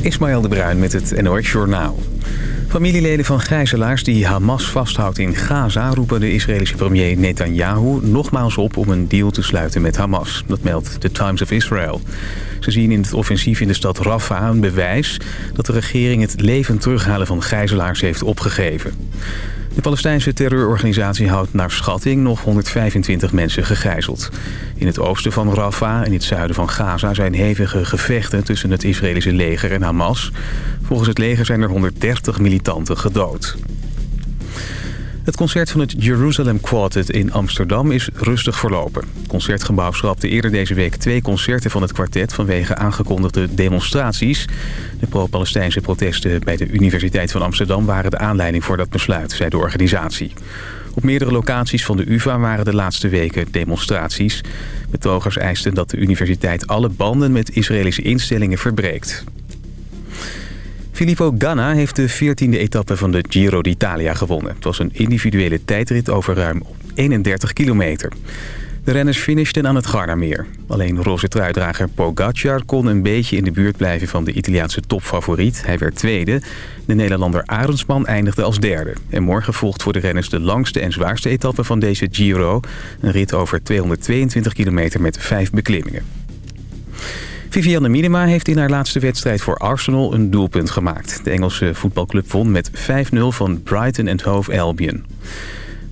Ismaël de Bruin met het NOS Journaal. Familieleden van gijzelaars die Hamas vasthoudt in Gaza... roepen de Israëlische premier Netanyahu nogmaals op om een deal te sluiten met Hamas. Dat meldt The Times of Israel. Ze zien in het offensief in de stad Rafah een bewijs... dat de regering het leven terughalen van gijzelaars heeft opgegeven. De Palestijnse terreurorganisatie houdt naar schatting nog 125 mensen gegijzeld. In het oosten van Rafah en het zuiden van Gaza zijn hevige gevechten tussen het Israëlische leger en Hamas. Volgens het leger zijn er 130 militanten gedood. Het concert van het Jerusalem Quartet in Amsterdam is rustig verlopen. Het concertgebouw schrapte eerder deze week twee concerten van het kwartet... vanwege aangekondigde demonstraties. De pro-Palestijnse protesten bij de Universiteit van Amsterdam... waren de aanleiding voor dat besluit, zei de organisatie. Op meerdere locaties van de UvA waren de laatste weken demonstraties. Betogers eisten dat de universiteit alle banden met Israëlische instellingen verbreekt. Filippo Ganna heeft de 14e etappe van de Giro d'Italia gewonnen. Het was een individuele tijdrit over ruim 31 kilometer. De renners finishten aan het Gardameer. Alleen roze truidrager Pogacar kon een beetje in de buurt blijven van de Italiaanse topfavoriet. Hij werd tweede. De Nederlander Arendsman eindigde als derde. En morgen volgt voor de renners de langste en zwaarste etappe van deze Giro. Een rit over 222 kilometer met vijf beklimmingen. Vivianne Minima heeft in haar laatste wedstrijd voor Arsenal een doelpunt gemaakt. De Engelse voetbalclub won met 5-0 van Brighton Hove Albion.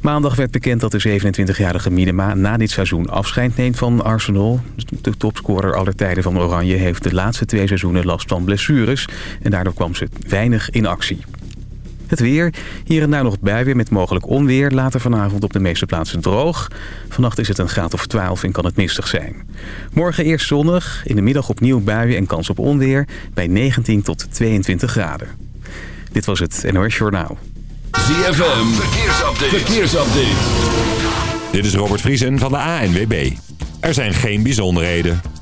Maandag werd bekend dat de 27-jarige Minima na dit seizoen afscheid neemt van Arsenal. De topscorer aller tijden van Oranje heeft de laatste twee seizoenen last van blessures. En daardoor kwam ze weinig in actie. Het weer. Hier en daar nog buien met mogelijk onweer. Later vanavond op de meeste plaatsen droog. Vannacht is het een graad of 12 en kan het mistig zijn. Morgen eerst zonnig. In de middag opnieuw buien en kans op onweer. Bij 19 tot 22 graden. Dit was het NOS Journaal. ZFM. Verkeersupdate. Verkeersupdate. Dit is Robert Vriesen van de ANWB. Er zijn geen bijzonderheden.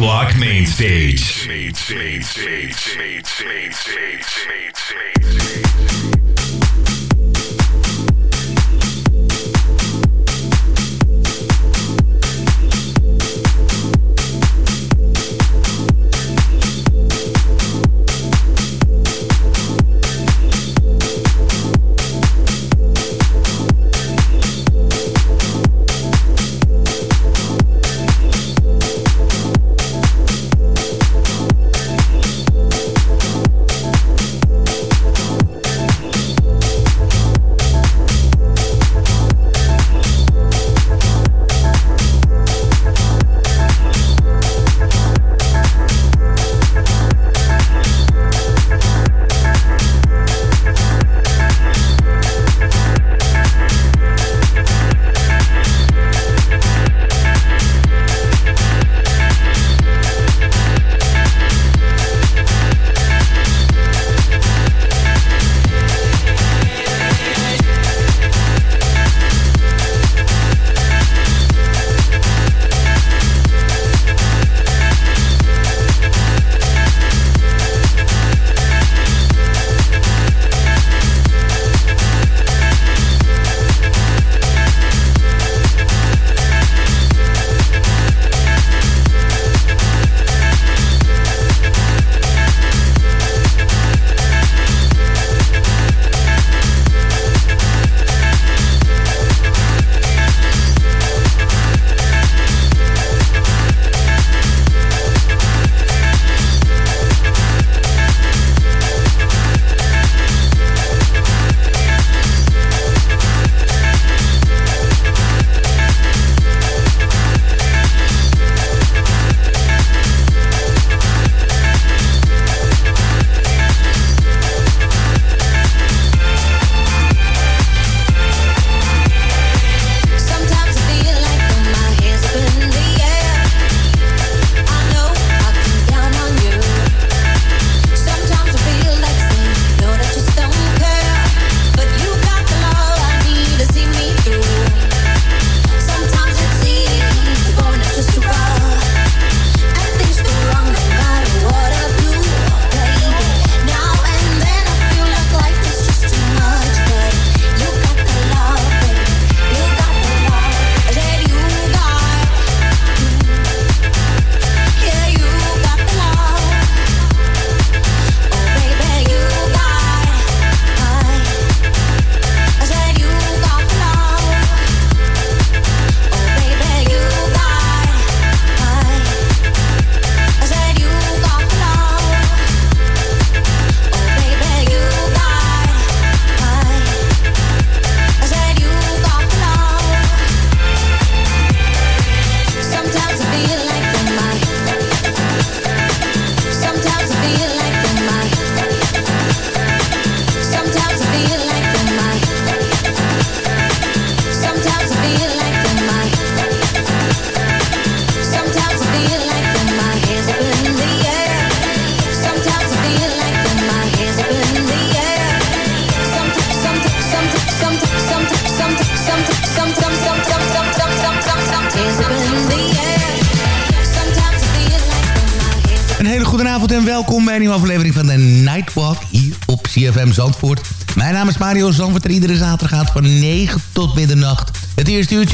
Nightwalk Main Stage. Main stage, main stage, main stage, main stage.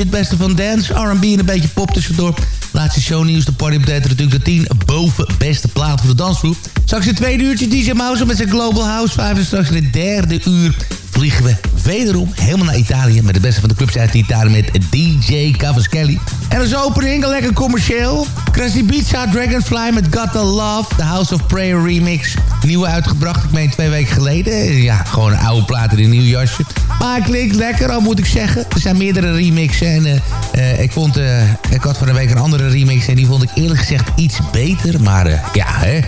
Het beste van dance, R&B en een beetje pop tussendoor. Laatste shownieuws, de party update natuurlijk de 10 boven beste plaat voor de dansgroep. Straks het tweede uurtje DJ Mouse met zijn Global House 5 en straks in het derde uur vliegen we wederom helemaal naar Italië... met de beste van de clubs uit Italië met DJ Cavaschelli. En als opening lekker commercieel. Crazy Pizza Dragonfly met Got The Love, The House of Prayer remix. Nieuwe uitgebracht, ik meen twee weken geleden. Ja, gewoon een oude plaat in een nieuw jasje. Maar klinkt lekker, al moet ik zeggen. Er zijn meerdere remixen en uh, ik vond... Uh, ik had van de week een andere remix en die vond ik eerlijk gezegd iets beter. Maar ja, hè...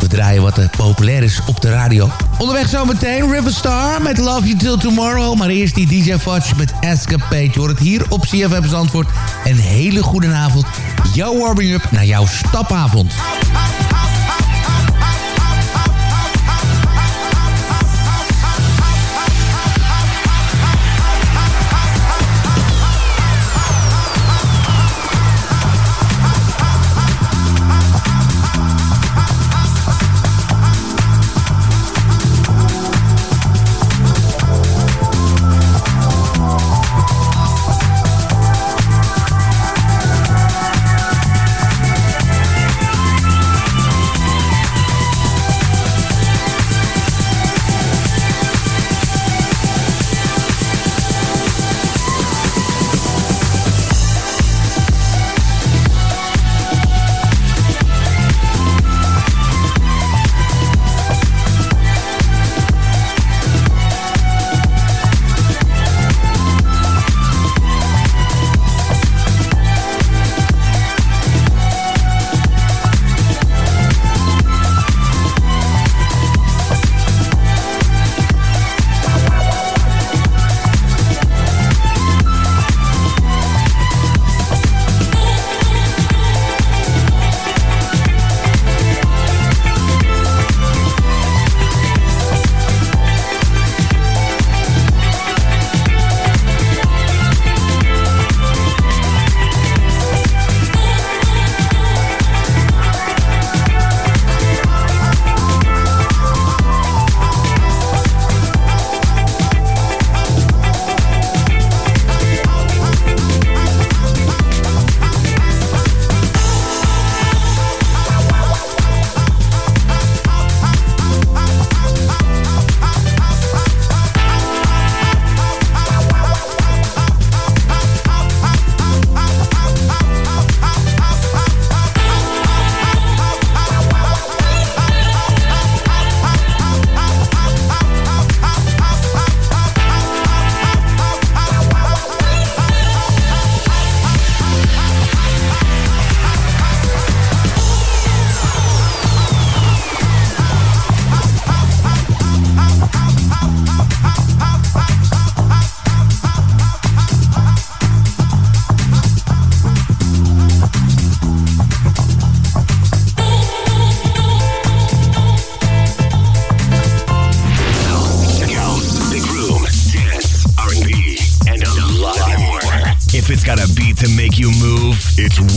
We draaien wat populair is op de radio. Onderweg zometeen Riverstar met Love You Till Tomorrow. Maar eerst die DJ Fudge met Escapade. Je hoort het hier op CFM Zandvoort. Een hele goede avond. Jouw warming-up naar jouw stapavond.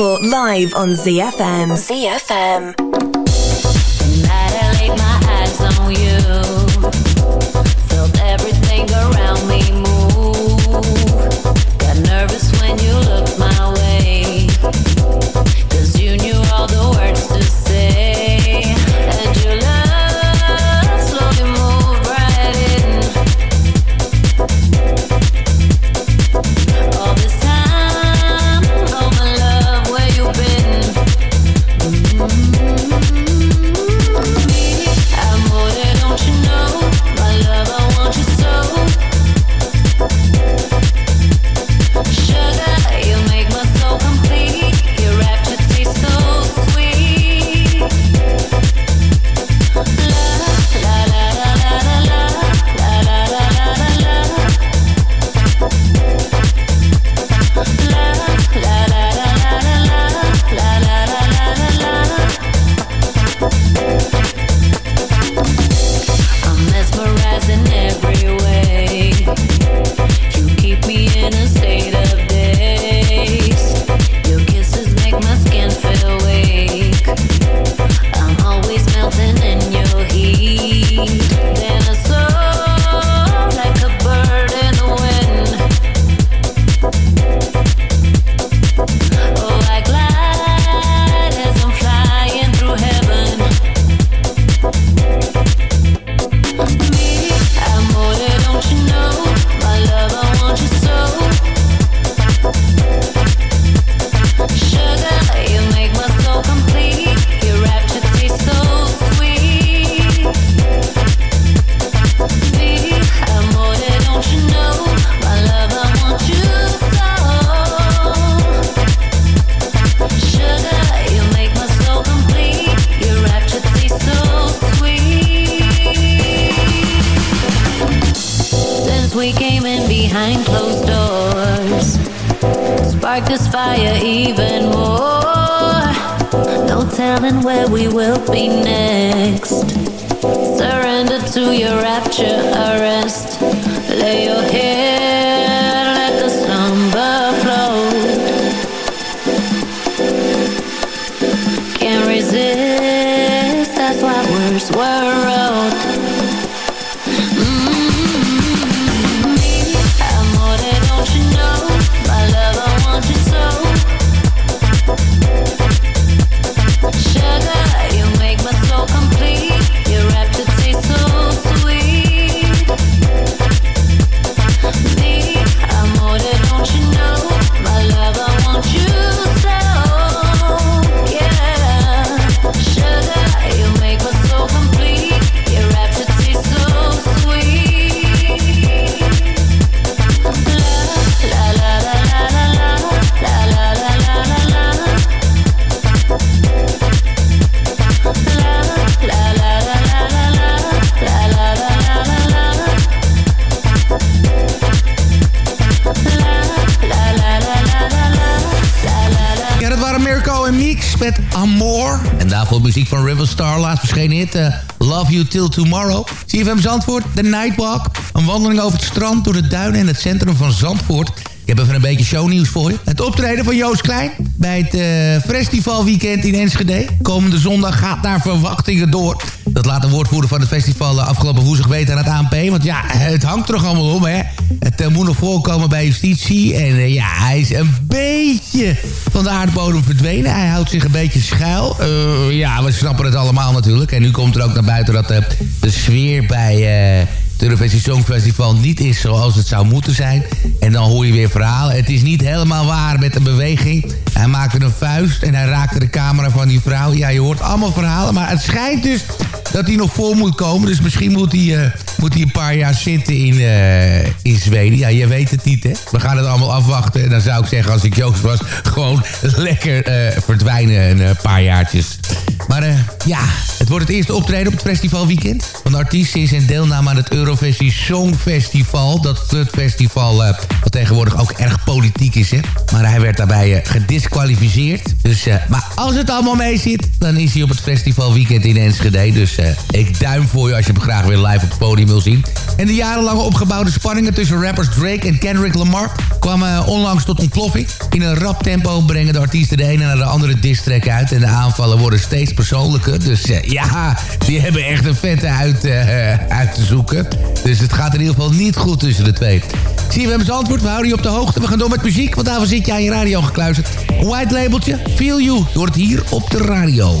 Zanfort live on ZFM. ZFM. Behind closed doors, spark this fire even more. No telling where we will be next. Surrender to your rapture, arrest. Lay your head, let the slumber float. Can't resist, that's why words were wrote. Daarvoor muziek van Riverstar, laatst verschenen hit eh, Love You Till Tomorrow. CFM Zandvoort, The Nightwalk. Een wandeling over het strand, door de duinen en het centrum van Zandvoort. Ik heb even een beetje shownieuws voor je. Het optreden van Joost Klein bij het eh, festivalweekend in Enschede. Komende zondag gaat naar verwachtingen door. Dat laat de woordvoerder van het festival de afgelopen woensdag weten aan het ANP. Want ja, het hangt er nog allemaal om, hè. Het eh, moet nog voorkomen bij justitie. En eh, ja, hij is een beetje van de aardbodem verdwenen. Hij houdt zich een beetje schuil. Eh, ja, we snappen het allemaal natuurlijk. En nu komt er ook naar buiten dat de, de sfeer bij... eh, het Eurovisie Songfestival niet is zoals het zou moeten zijn. En dan hoor je weer verhalen. Het is niet helemaal waar met de beweging. Hij maakte een vuist en hij raakte de camera van die vrouw. Ja, je hoort allemaal verhalen. Maar het schijnt dus dat hij nog voor moet komen. Dus misschien moet hij, eh, moet hij een paar jaar zitten in, eh, in Zweden. Ja, je weet het niet, hè. We gaan het allemaal afwachten. En dan zou ik zeggen, als ik Joost was... gewoon lekker eh, verdwijnen een paar jaartjes. Maar ja, wordt het eerste optreden op het festivalweekend van de artiest sinds zijn deelname aan het Eurovisie Songfestival. Dat is het festival uh, wat tegenwoordig ook erg politiek is, hè. Maar hij werd daarbij uh, gedisqualificeerd. Dus, uh, maar als het allemaal mee zit, dan is hij op het festivalweekend in Enschede. Dus ik duim voor je als je hem graag weer live op het podium wil zien. En de jarenlange opgebouwde spanningen tussen rappers Drake en Kendrick Lamar kwamen onlangs tot ontploffing. In een rap tempo brengen de artiesten de ene naar de andere distrack uit. En de aanvallen worden steeds persoonlijker. Dus ja, die hebben echt een vette uit, uit te zoeken. Dus het gaat in ieder geval niet goed tussen de twee. Zie je, we antwoord. We houden je op de hoogte. We gaan door met muziek, want daarvoor zit je aan je radio gekluisterd. White labeltje, Feel You. Hoort het hier op de radio.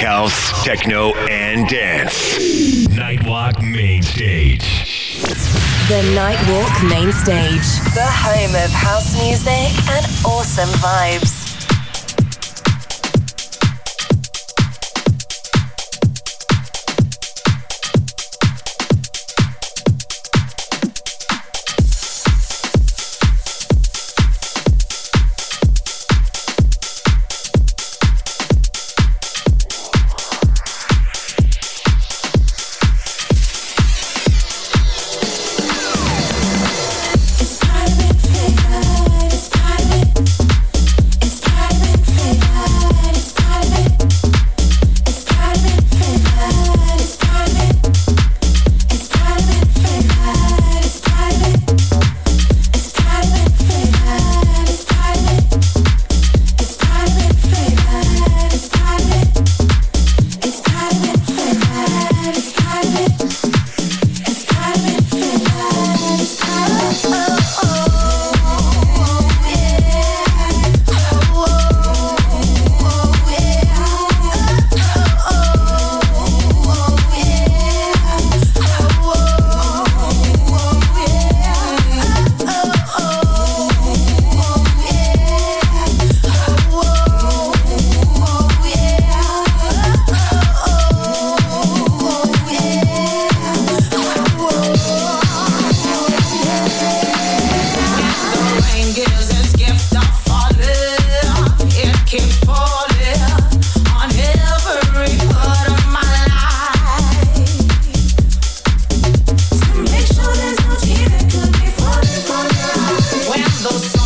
house, techno, and dance. Nightwalk Main Stage. The Nightwalk Main Stage. The home of house music and awesome vibes. Heeft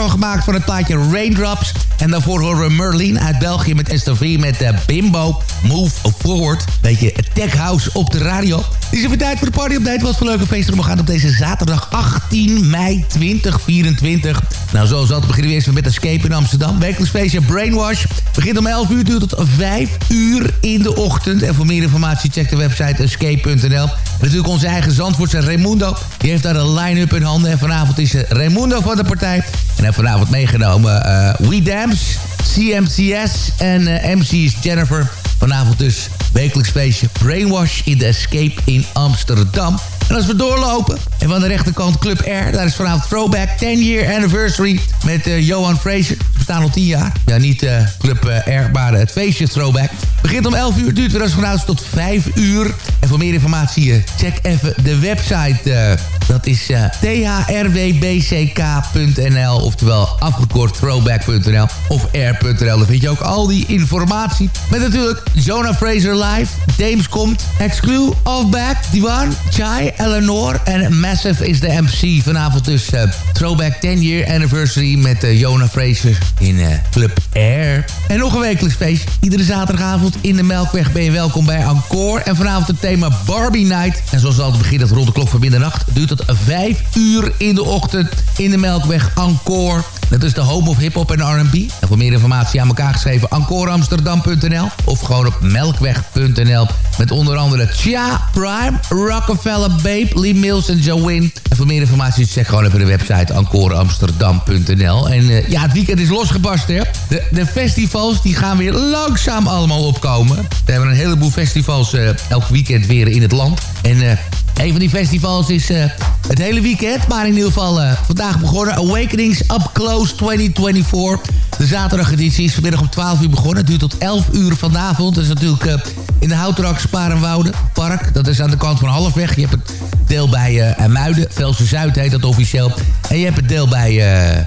van gemaakt van het plaatje Raindrops. En daarvoor horen we Merlin uit België met STV met uh, Bimbo Move Forward. Beetje tech house op de radio. Het is even tijd voor de party update. Wat voor leuke feesten we gaan op deze zaterdag 18 mei 2024. Nou, zoals altijd beginnen we eerst met Escape in Amsterdam. Wekelijks feestje Brainwash. Begint om 11 uur, duurt tot 5 uur in de ochtend. En voor meer informatie check de website escape.nl. Natuurlijk onze eigen Zandvoortse Raimundo. Die heeft daar een line-up in handen. En vanavond is Raimundo van de partij. En heeft vanavond meegenomen uh, We Dams, CMCS en MC is Jennifer. Vanavond dus wekelijks feestje Brainwash in de Escape in Amsterdam. En als we doorlopen, en van de rechterkant Club R, daar is vanavond Throwback 10 Year Anniversary met uh, Johan Fraser. We staan al 10 jaar. Ja, niet uh, Club uh, R, maar het feestje Throwback. Begint om 11 uur, duurt weer als vanavond tot 5 uur. En voor meer informatie, check even de website. dat is thrwbck.nl, oftewel afgekort throwback.nl of r.nl. Daar vind je ook al die informatie. Met natuurlijk Jonah Fraser live, Dames komt, Exclu, Offback, Diwan, Chai, Eleanor. En Massive is de MC. Vanavond dus uh, Throwback 10 Year Anniversary met uh, Jonah Fraser in uh, Club Air. En nog een wekelijks feest. Iedere zaterdagavond in de Melkweg ben je welkom bij Encore. En vanavond het thema Barbie Night. En zoals altijd begint het rond de klok van middernacht. Duurt tot 5 uur in de ochtend in de Melkweg Encore. Dat is de home of hip-hop en RB. En voor meer informatie aan elkaar geschreven encoreamsterdam.nl of gewoon op melkweg.nl. Met onder andere Tja, Prime, Rockefeller, Lee Mills en Joe En voor meer informatie check gewoon even de website encoreamsterdam.nl. En uh, ja, het weekend is losgebarst, hè. De, de, festivals die gaan weer langzaam allemaal opkomen. We hebben een heleboel festivals uh, elk weekend weer in het land. En uh, een van die festivals is het hele weekend. Maar in ieder geval vandaag begonnen. Awakenings Up Close 2024. De zaterdageditie is vanmiddag om 12 uur begonnen. Het duurt tot 11 uur vanavond. Dat is natuurlijk in de Houtrak Sparenwoude Park. Dat is aan de kant van Halfweg. Je hebt het deel bij uh, Muiden. Velsen Zuid heet dat officieel. En je hebt het deel bij,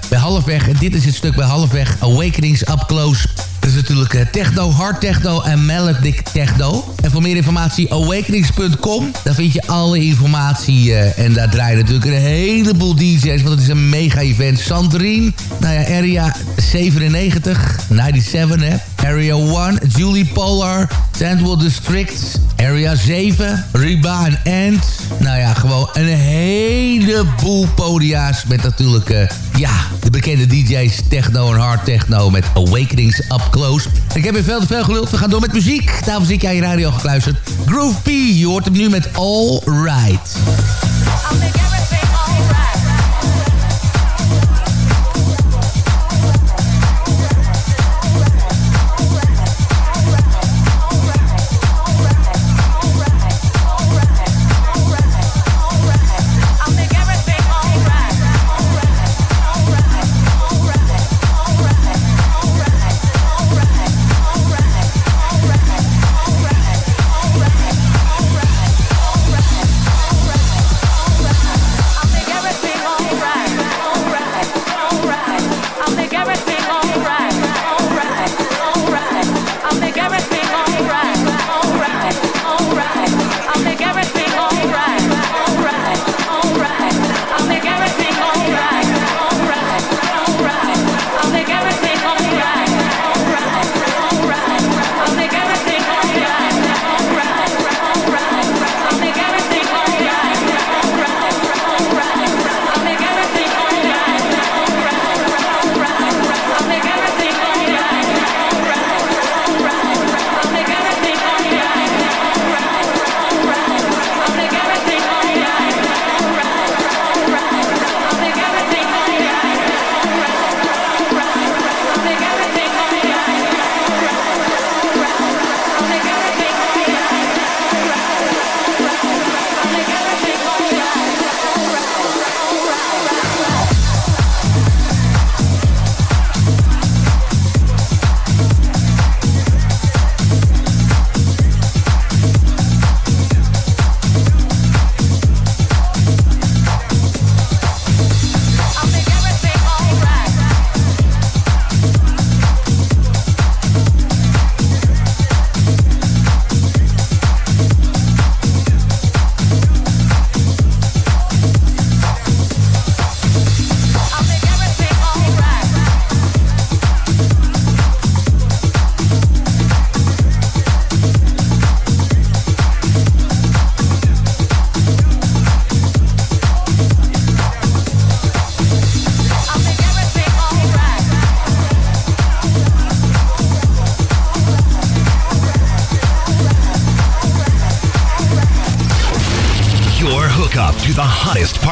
bij Halfweg. En dit is het stuk bij Halfweg. Awakenings Up Close dat is natuurlijk uh, techno, hard techno en melodic techno. En voor meer informatie awakenings.com. Daar vind je alle informatie. Uh, en daar draaien natuurlijk een heleboel DJ's. Want het is een mega event. Sandrine, nou ja, Area 97, 97 hè. Area 1, Julie Polar, Sandwell District, Area 7, Reba en Ant. Nou ja, gewoon een heleboel podia's met natuurlijk, uh, ja, de bekende DJ's techno en hard techno met Awakenings Up Close. Ik heb weer veel te veel geluld, we gaan door met muziek. Daarvoor zit jij je radio gekluisterd. Groove P, je hoort hem nu met All Right.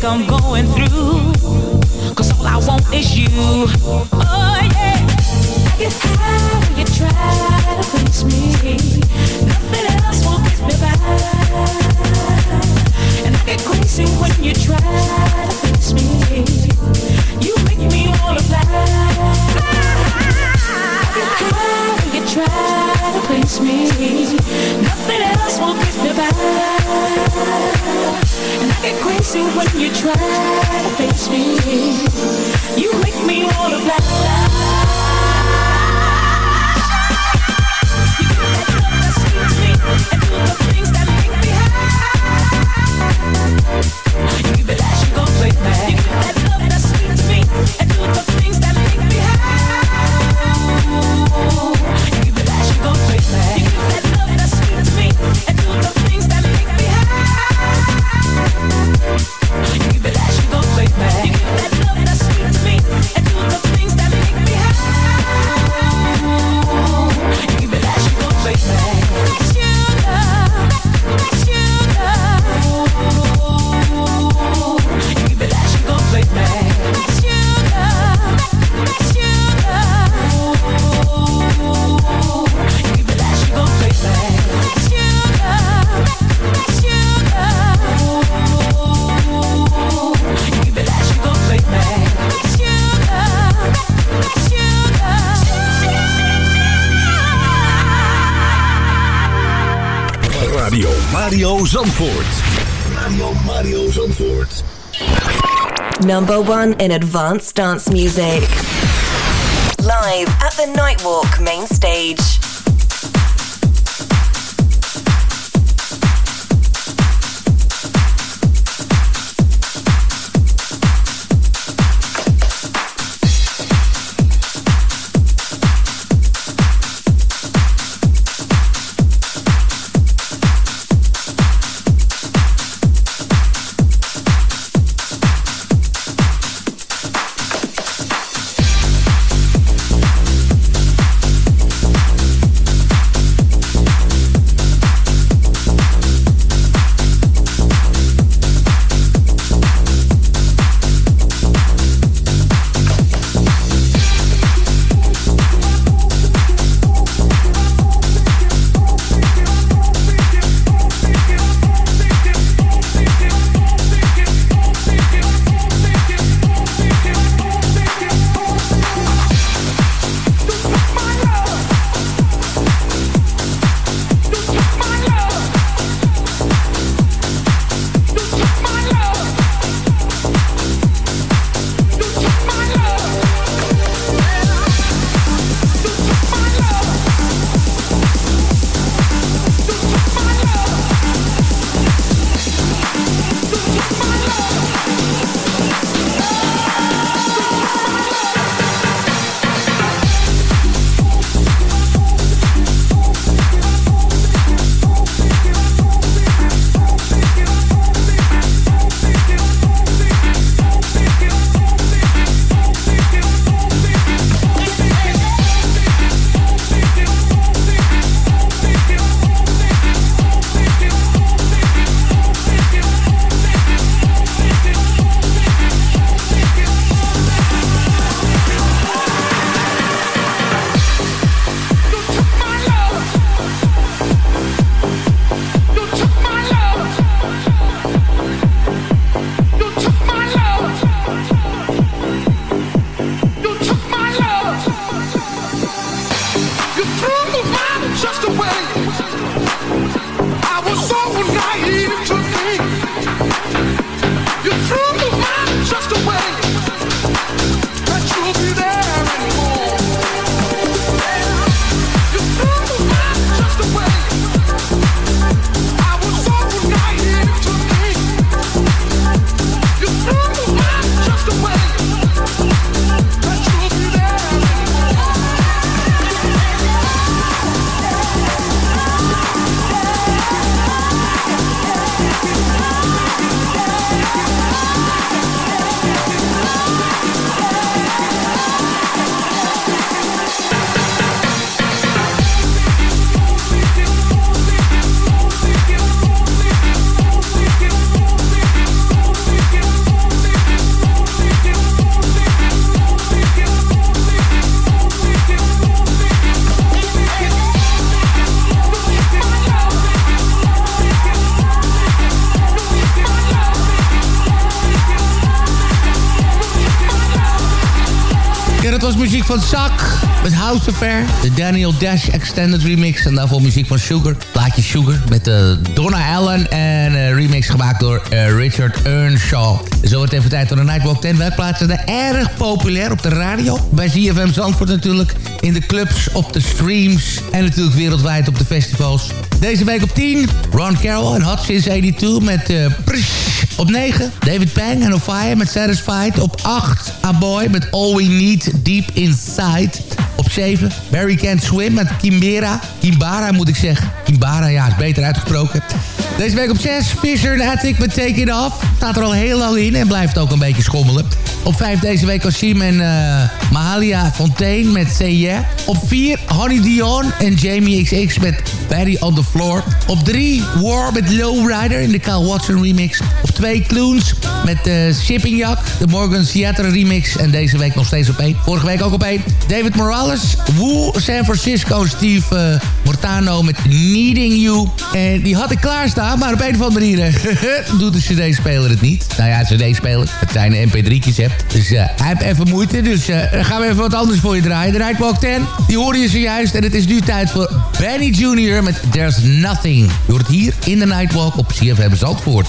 think I'm going through. Cause all I want is you. Oh yeah. I get high when you try to please me. Nothing else will get me by. And I get crazy when you try you when you try to face me. You make me wanna fly. fun in advanced dance music. Live at the Nightwalk main stage. Van Zak met House Affair. De Daniel Dash Extended Remix. En daarvoor muziek van Sugar. Plaatje Sugar met uh, Donna Allen. En uh, remix gemaakt door uh, Richard Earnshaw. Zo wordt even tijd voor de Nightwalk 10. Wij plaatsen er erg populair op de radio. Bij ZFM Zandvoort natuurlijk. In de clubs, op de streams. En natuurlijk wereldwijd op de festivals. Deze week op 10. Ron Carroll en Hot Since 82 met uh, Op 9. David Pang en Ofaya met Satisfied. Op 8. A Boy met All We Need Deep Inside. Op 7. Barry Can't Swim met Kimbera. Kimbara moet ik zeggen. Kimbara, ja, is beter uitgesproken. Deze week op 6. Fisher en Attic met Take It Off. Staat er al heel lang in en blijft ook een beetje schommelen. Op 5 deze week Kasim en uh, Mahalia Fontaine met Say Yeah. Op 4 Honey Dion en Jamie XX met Barry on the Floor. Op 3 War met Lowrider in de Kyle Watson remix. Op 2 Kloons met uh, Shipping Jack, de Morgan Seattle remix. En deze week nog steeds op 1. Vorige week ook op 1. David Morales, Woo, San Francisco, Steve uh, Mortano met Needing You. En die had ik klaarstaan, maar op een of andere manier doet de cd-speler het niet. Nou ja, cd-speler, het zijn mp3'tjes hè. Dus uh, hij heeft even moeite, dus uh, gaan we even wat anders voor je draaien. De Nightwalk 10, die hoorde je zojuist. En het is nu tijd voor Benny Jr. met There's Nothing. Je hoort het hier in de Nightwalk op CFM Zandvoort.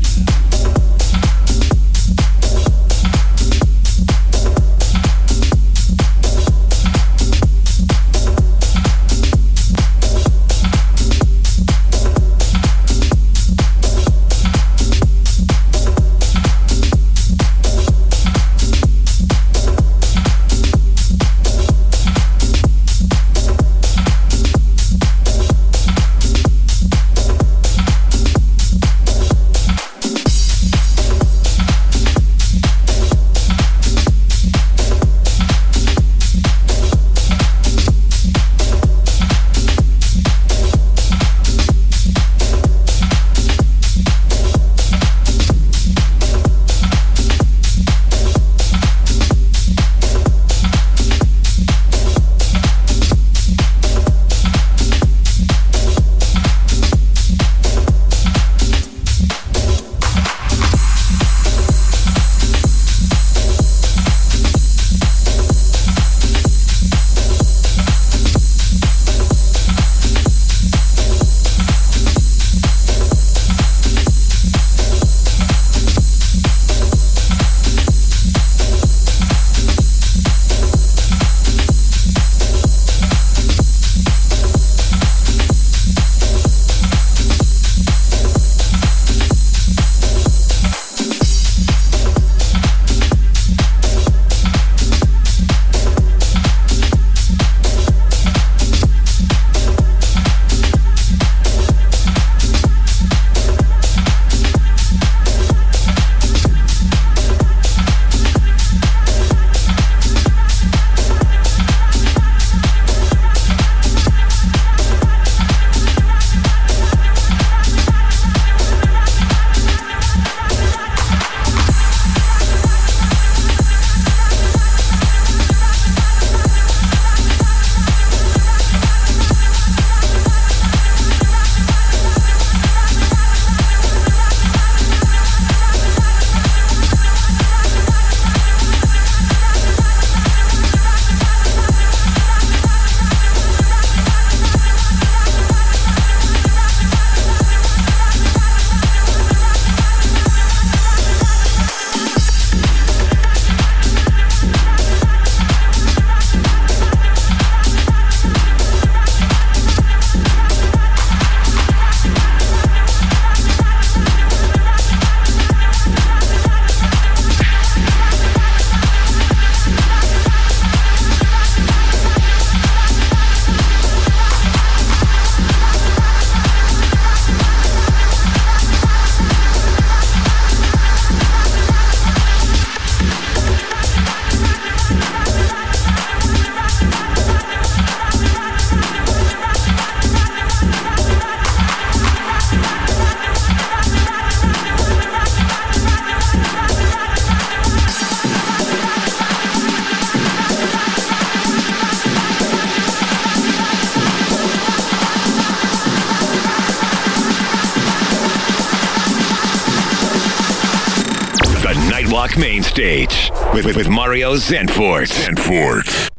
With, with, with Mario Zandvoort. Zandvoort.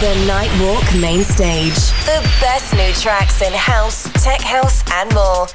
The Nightwalk Main Stage. The best new tracks in house, tech house, and more.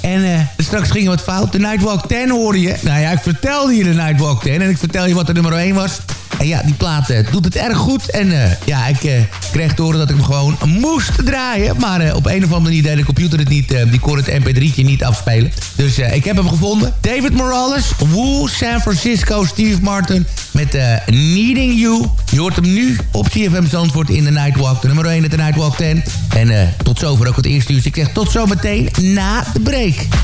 En eh, straks ging wat fout. De Nightwalk 10 hoorde je. Nou ja, ik vertelde je de Nightwalk 10 en ik vertel je wat de nummer 1 was. En ja, die plaat eh, doet het erg goed. En eh, ja, ik eh, kreeg te horen dat ik hem gewoon moest draaien. Maar op een of andere manier deed de computer het niet. die kon het mp3'tje niet afspelen. Dus ik heb hem gevonden. David Morales, Woo, San Francisco, Steve Martin met Needing You. Je hoort hem nu op CFM Zandvoort in de Nightwalk. De nummer 1 in de Nightwalk 10. En eh, tot zover ook het eerste uur. Dus ik zeg tot zometeen na de break.